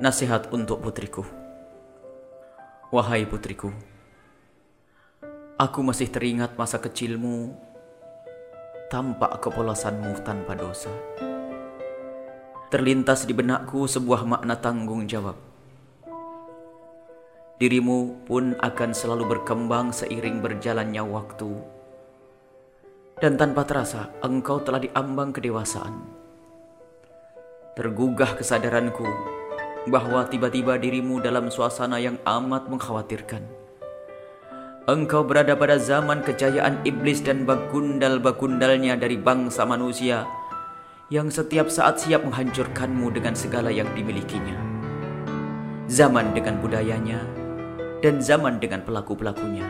Nasihat untuk putriku. Wahai putriku Aku masih teringat masa kecilmu. Tampak kepolosanmu tanpa dosa. Terlintas di benakku sebuah makna tanggung jawab. Dirimu pun akan selalu berkembang seiring berjalannya waktu. Dan tanpa terasa engkau telah diambang kedewasaan. Tergugah kesadaranku bahwa tiba-tiba dirimu dalam suasana yang amat mengkhawatirkan. Engkau berada pada zaman kejayaan iblis dan bagundal-bagundalnya dari bangsa manusia yang setiap saat siap menghancurkanmu dengan segala yang dimilikinya. Zaman dengan budayanya dan zaman dengan pelaku-pelakunya.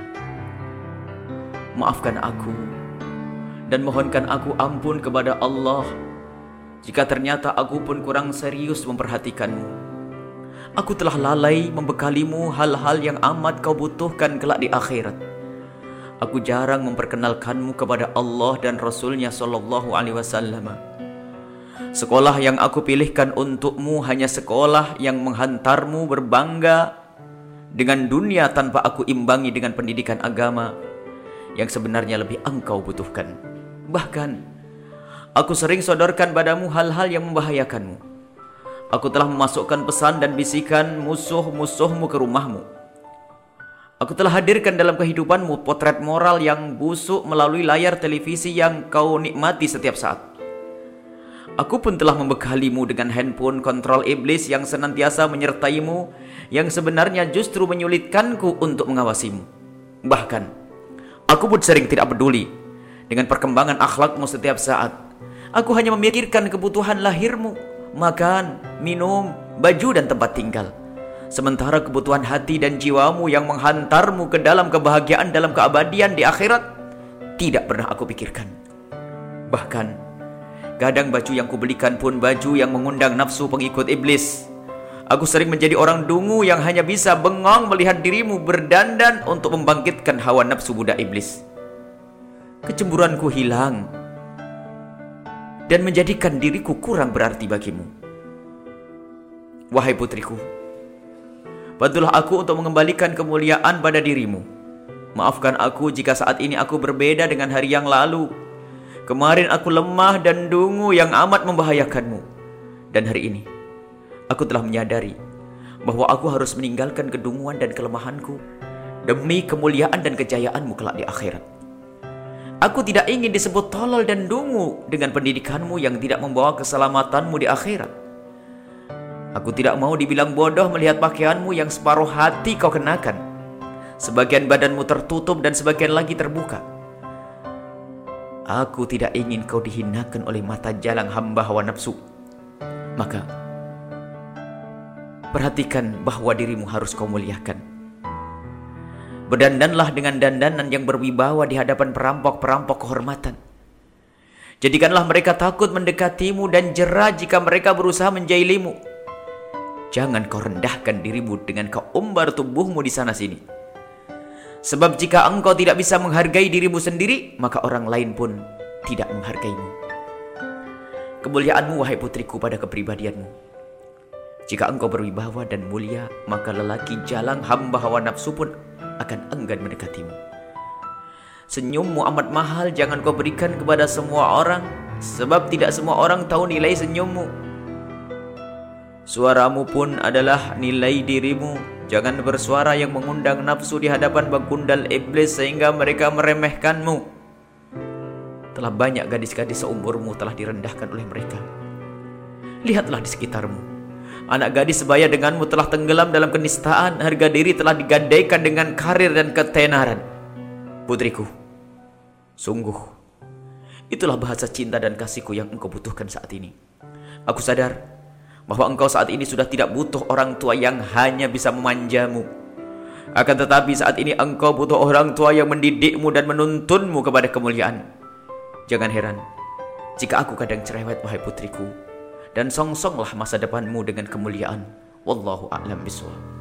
Maafkan aku dan mohonkan aku ampun kepada Allah jika ternyata aku pun kurang serius memperhatikanmu Aku telah lalai membekalimu hal-hal yang amat kau butuhkan kelak di akhirat. Aku jarang memperkenalkanmu kepada Allah dan Rasulnya Sallallahu Alaihi Wasallam. Sekolah yang aku pilihkan untukmu hanya sekolah yang menghantarmu berbangga dengan dunia tanpa aku imbangi dengan pendidikan agama yang sebenarnya lebih engkau butuhkan. Bahkan, aku sering sodorkan padamu hal-hal yang membahayakanmu Aku telah memasukkan pesan dan bisikan musuh-musuhmu ke rumahmu. Aku telah hadirkan dalam kehidupanmu potret moral yang busuk melalui layar televisi yang kau nikmati setiap saat. Aku pun telah membekalimu dengan handphone kontrol iblis yang senantiasa menyertaimu yang sebenarnya justru menyulitkanku untuk mengawasimu. Bahkan, aku pun sering tidak peduli dengan perkembangan akhlakmu setiap saat. Aku hanya memikirkan kebutuhan lahirmu makan, minum, baju dan tempat tinggal. Sementara kebutuhan hati dan jiwamu yang menghantarmu ke dalam kebahagiaan dalam keabadian di akhirat tidak pernah aku pikirkan. Bahkan kadang baju yang kubelikan pun baju yang mengundang nafsu pengikut iblis. Aku sering menjadi orang dungu yang hanya bisa bengong melihat dirimu berdandan untuk membangkitkan hawa nafsu budak iblis. Kecemburuanku hilang dan menjadikan diriku kurang berarti bagimu. Wahai putriku, bantulah aku untuk mengembalikan kemuliaan pada dirimu. Maafkan aku jika saat ini aku berbeda dengan hari yang lalu. Kemarin aku lemah dan dungu yang amat membahayakanmu. Dan hari ini, aku telah menyadari bahwa aku harus meninggalkan kedunguan dan kelemahanku demi kemuliaan dan kejayaanmu kelak di akhirat. Aku tidak ingin disebut tolol dan dungu dengan pendidikanmu yang tidak membawa keselamatanmu di akhirat. Aku tidak mau dibilang bodoh melihat pakaianmu yang separuh hati kau kenakan. Sebagian badanmu tertutup dan sebagian lagi terbuka. Aku tidak ingin kau dihinakan oleh mata jalang hamba hawa nafsu. Maka, perhatikan bahwa dirimu harus kau muliakan. Berdandanlah dengan dandanan yang berwibawa di hadapan perampok-perampok kehormatan. Jadikanlah mereka takut mendekatimu dan jera jika mereka berusaha menjailimu. Jangan kau rendahkan dirimu dengan kau umbar tubuhmu di sana sini. Sebab jika engkau tidak bisa menghargai dirimu sendiri, maka orang lain pun tidak menghargaimu. Kemuliaanmu wahai putriku pada kepribadianmu. Jika engkau berwibawa dan mulia, maka lelaki jalang hamba hawa nafsu pun akan enggan mendekatimu. Senyummu amat mahal, jangan kau berikan kepada semua orang, sebab tidak semua orang tahu nilai senyummu. Suaramu pun adalah nilai dirimu. Jangan bersuara yang mengundang nafsu di hadapan bagundal iblis sehingga mereka meremehkanmu. Telah banyak gadis-gadis seumurmu telah direndahkan oleh mereka. Lihatlah di sekitarmu. Anak gadis sebaya denganmu telah tenggelam dalam kenistaan, harga diri telah digadaikan dengan karir dan ketenaran. Putriku, sungguh, itulah bahasa cinta dan kasihku yang engkau butuhkan saat ini. Aku sadar bahwa engkau saat ini sudah tidak butuh orang tua yang hanya bisa memanjamu. Akan tetapi saat ini engkau butuh orang tua yang mendidikmu dan menuntunmu kepada kemuliaan. Jangan heran jika aku kadang cerewet wahai putriku dan songsonglah masa depanmu dengan kemuliaan. Wallahu a'lam bishawab.